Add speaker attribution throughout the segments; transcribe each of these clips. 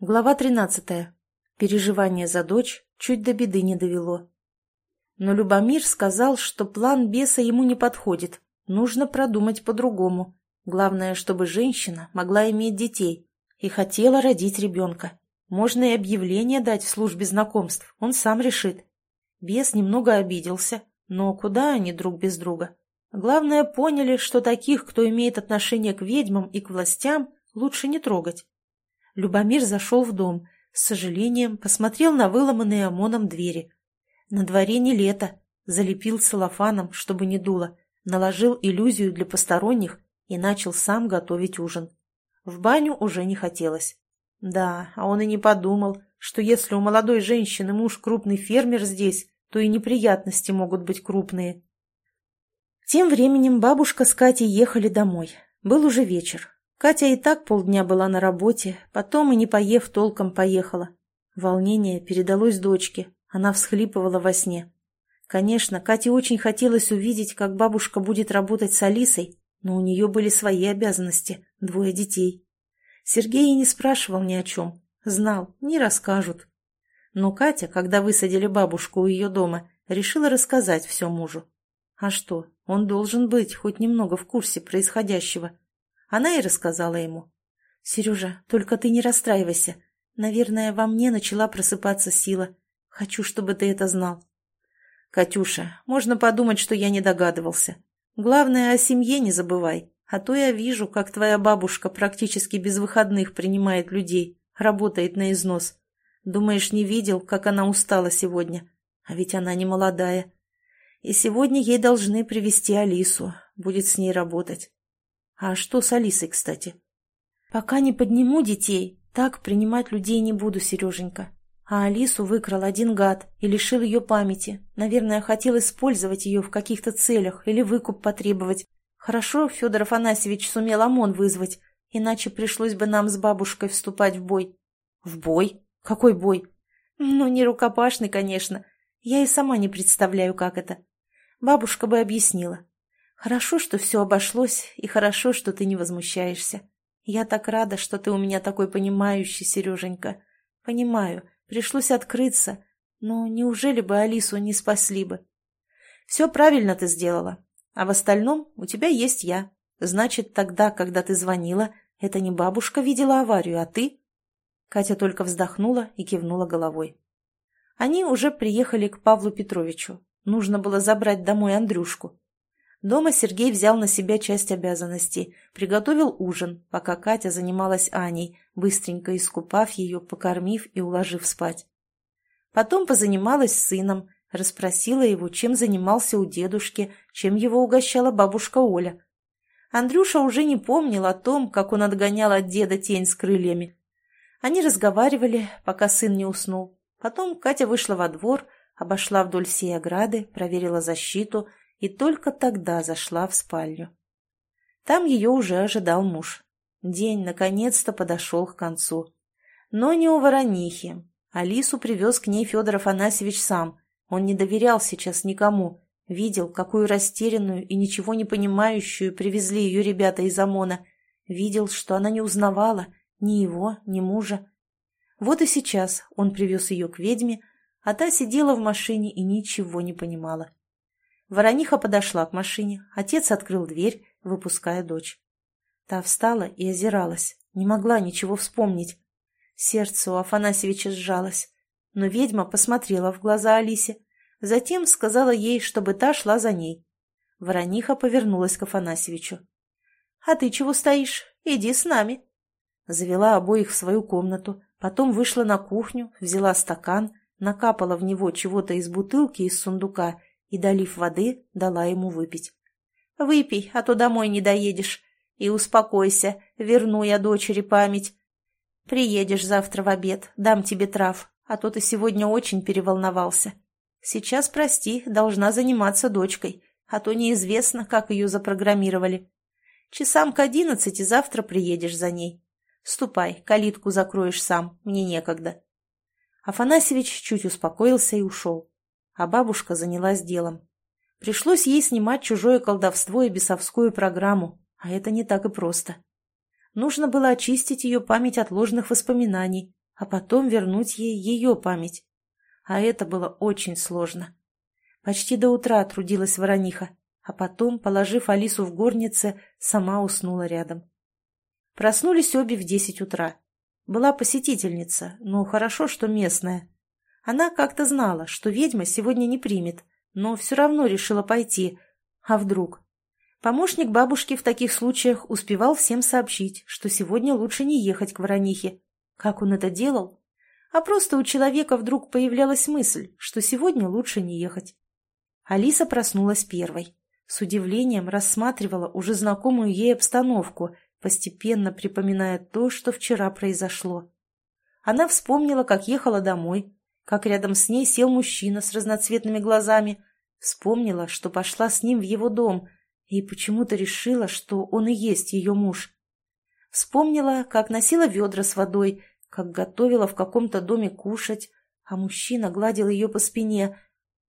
Speaker 1: Глава 13. Переживание за дочь чуть до беды не довело. Но Любомир сказал, что план беса ему не подходит, нужно продумать по-другому. Главное, чтобы женщина могла иметь детей и хотела родить ребенка. Можно и объявление дать в службе знакомств, он сам решит. Бес немного обиделся, но куда они друг без друга? Главное, поняли, что таких, кто имеет отношение к ведьмам и к властям, лучше не трогать. Любомир зашел в дом, с сожалением посмотрел на выломанные ОМОНом двери. На дворе не лето, залепил целлофаном, чтобы не дуло, наложил иллюзию для посторонних и начал сам готовить ужин. В баню уже не хотелось. Да, а он и не подумал, что если у молодой женщины муж крупный фермер здесь, то и неприятности могут быть крупные. Тем временем бабушка с Катей ехали домой. Был уже вечер. Катя и так полдня была на работе, потом и не поев толком поехала. Волнение передалось дочке, она всхлипывала во сне. Конечно, Кате очень хотелось увидеть, как бабушка будет работать с Алисой, но у нее были свои обязанности, двое детей. Сергей не спрашивал ни о чем, знал, не расскажут. Но Катя, когда высадили бабушку у ее дома, решила рассказать все мужу. А что, он должен быть хоть немного в курсе происходящего. Она и рассказала ему. «Сережа, только ты не расстраивайся. Наверное, во мне начала просыпаться сила. Хочу, чтобы ты это знал». «Катюша, можно подумать, что я не догадывался. Главное, о семье не забывай. А то я вижу, как твоя бабушка практически без выходных принимает людей, работает на износ. Думаешь, не видел, как она устала сегодня? А ведь она не молодая. И сегодня ей должны привести Алису, будет с ней работать. А что с Алисой, кстати? Пока не подниму детей, так принимать людей не буду, Сереженька. А Алису выкрал один гад и лишил ее памяти. Наверное, хотел использовать ее в каких-то целях или выкуп потребовать. Хорошо Федор Афанасьевич сумел ОМОН вызвать, иначе пришлось бы нам с бабушкой вступать в бой. В бой? Какой бой? Ну, не рукопашный, конечно. Я и сама не представляю, как это. Бабушка бы объяснила. Хорошо, что все обошлось, и хорошо, что ты не возмущаешься. Я так рада, что ты у меня такой понимающий, Сереженька. Понимаю, пришлось открыться, но неужели бы Алису не спасли бы? Все правильно ты сделала, а в остальном у тебя есть я. Значит, тогда, когда ты звонила, это не бабушка видела аварию, а ты? Катя только вздохнула и кивнула головой. Они уже приехали к Павлу Петровичу. Нужно было забрать домой Андрюшку. Дома Сергей взял на себя часть обязанностей, приготовил ужин, пока Катя занималась Аней, быстренько искупав ее, покормив и уложив спать. Потом позанималась с сыном, расспросила его, чем занимался у дедушки, чем его угощала бабушка Оля. Андрюша уже не помнил о том, как он отгонял от деда тень с крыльями. Они разговаривали, пока сын не уснул. Потом Катя вышла во двор, обошла вдоль всей ограды, проверила защиту и только тогда зашла в спальню. Там ее уже ожидал муж. День наконец-то подошел к концу. Но не у Воронихи. Алису привез к ней Федор Афанасьевич сам. Он не доверял сейчас никому. Видел, какую растерянную и ничего не понимающую привезли ее ребята из ОМОНа. Видел, что она не узнавала ни его, ни мужа. Вот и сейчас он привез ее к ведьме, а та сидела в машине и ничего не понимала. Ворониха подошла к машине, отец открыл дверь, выпуская дочь. Та встала и озиралась, не могла ничего вспомнить. Сердце у Афанасьевича сжалось, но ведьма посмотрела в глаза Алисе, затем сказала ей, чтобы та шла за ней. Ворониха повернулась к Афанасьевичу. — А ты чего стоишь? Иди с нами. Завела обоих в свою комнату, потом вышла на кухню, взяла стакан, накапала в него чего-то из бутылки из сундука и, долив воды, дала ему выпить. «Выпей, а то домой не доедешь. И успокойся, верну я дочери память. Приедешь завтра в обед, дам тебе трав, а то ты сегодня очень переволновался. Сейчас, прости, должна заниматься дочкой, а то неизвестно, как ее запрограммировали. Часам к одиннадцати завтра приедешь за ней. Ступай, калитку закроешь сам, мне некогда». Афанасьевич чуть успокоился и ушел а бабушка занялась делом. Пришлось ей снимать чужое колдовство и бесовскую программу, а это не так и просто. Нужно было очистить ее память от ложных воспоминаний, а потом вернуть ей ее память. А это было очень сложно. Почти до утра трудилась Ворониха, а потом, положив Алису в горнице, сама уснула рядом. Проснулись обе в десять утра. Была посетительница, но хорошо, что местная. Она как-то знала, что ведьма сегодня не примет, но все равно решила пойти. А вдруг? Помощник бабушки в таких случаях успевал всем сообщить, что сегодня лучше не ехать к Воронихе. Как он это делал? А просто у человека вдруг появлялась мысль, что сегодня лучше не ехать. Алиса проснулась первой. С удивлением рассматривала уже знакомую ей обстановку, постепенно припоминая то, что вчера произошло. Она вспомнила, как ехала домой, как рядом с ней сел мужчина с разноцветными глазами, вспомнила, что пошла с ним в его дом – и почему-то решила, что он и есть ее муж. Вспомнила, как носила ведра с водой, как готовила в каком-то доме кушать, а мужчина гладил ее по спине.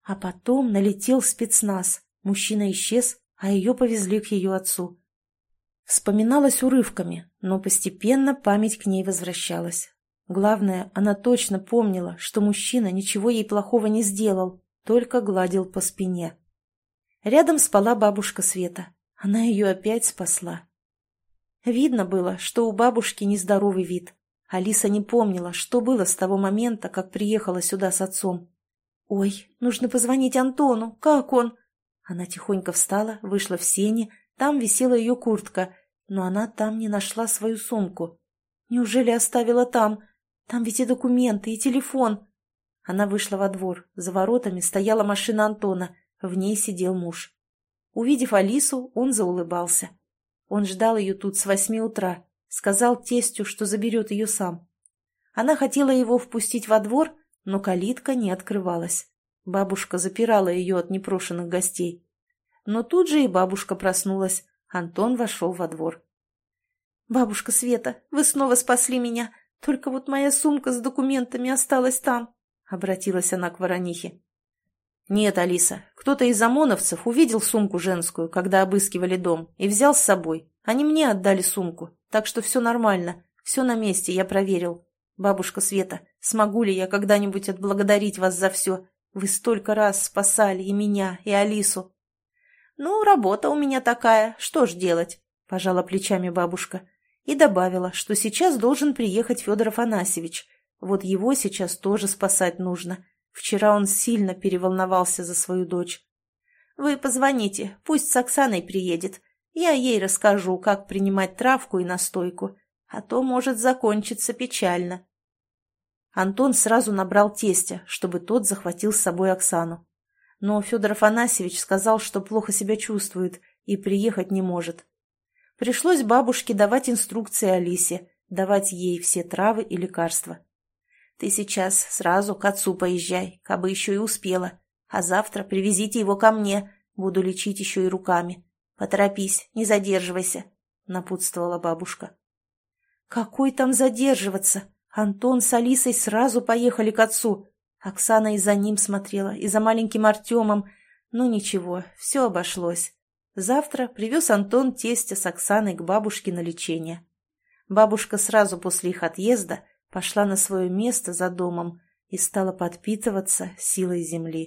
Speaker 1: А потом налетел спецназ. Мужчина исчез, а ее повезли к ее отцу. Вспоминалась урывками, но постепенно память к ней возвращалась. Главное, она точно помнила, что мужчина ничего ей плохого не сделал, только гладил по спине. Рядом спала бабушка Света. Она ее опять спасла. Видно было, что у бабушки нездоровый вид. Алиса не помнила, что было с того момента, как приехала сюда с отцом. «Ой, нужно позвонить Антону. Как он?» Она тихонько встала, вышла в сени, там висела ее куртка, но она там не нашла свою сумку. Неужели оставила там? Там ведь и документы, и телефон. Она вышла во двор. За воротами стояла машина Антона. В ней сидел муж. Увидев Алису, он заулыбался. Он ждал ее тут с восьми утра, сказал тестю, что заберет ее сам. Она хотела его впустить во двор, но калитка не открывалась. Бабушка запирала ее от непрошенных гостей. Но тут же и бабушка проснулась. Антон вошел во двор. «Бабушка Света, вы снова спасли меня. Только вот моя сумка с документами осталась там», — обратилась она к Воронихе. «Нет, Алиса, кто-то из ОМОНовцев увидел сумку женскую, когда обыскивали дом, и взял с собой. Они мне отдали сумку, так что все нормально, все на месте, я проверил. Бабушка Света, смогу ли я когда-нибудь отблагодарить вас за все? Вы столько раз спасали и меня, и Алису». «Ну, работа у меня такая, что ж делать?» – пожала плечами бабушка. И добавила, что сейчас должен приехать Федор Афанасьевич. Вот его сейчас тоже спасать нужно. Вчера он сильно переволновался за свою дочь. «Вы позвоните, пусть с Оксаной приедет. Я ей расскажу, как принимать травку и настойку, а то может закончиться печально». Антон сразу набрал тестя, чтобы тот захватил с собой Оксану. Но Федор Афанасьевич сказал, что плохо себя чувствует и приехать не может. Пришлось бабушке давать инструкции Алисе, давать ей все травы и лекарства. Ты сейчас сразу к отцу поезжай, кабы еще и успела. А завтра привезите его ко мне, буду лечить еще и руками. Поторопись, не задерживайся», — напутствовала бабушка. «Какой там задерживаться? Антон с Алисой сразу поехали к отцу. Оксана и за ним смотрела, и за маленьким Артемом. Ну ничего, все обошлось. Завтра привез Антон тестя с Оксаной к бабушке на лечение. Бабушка сразу после их отъезда пошла на свое место за домом и стала подпитываться силой земли.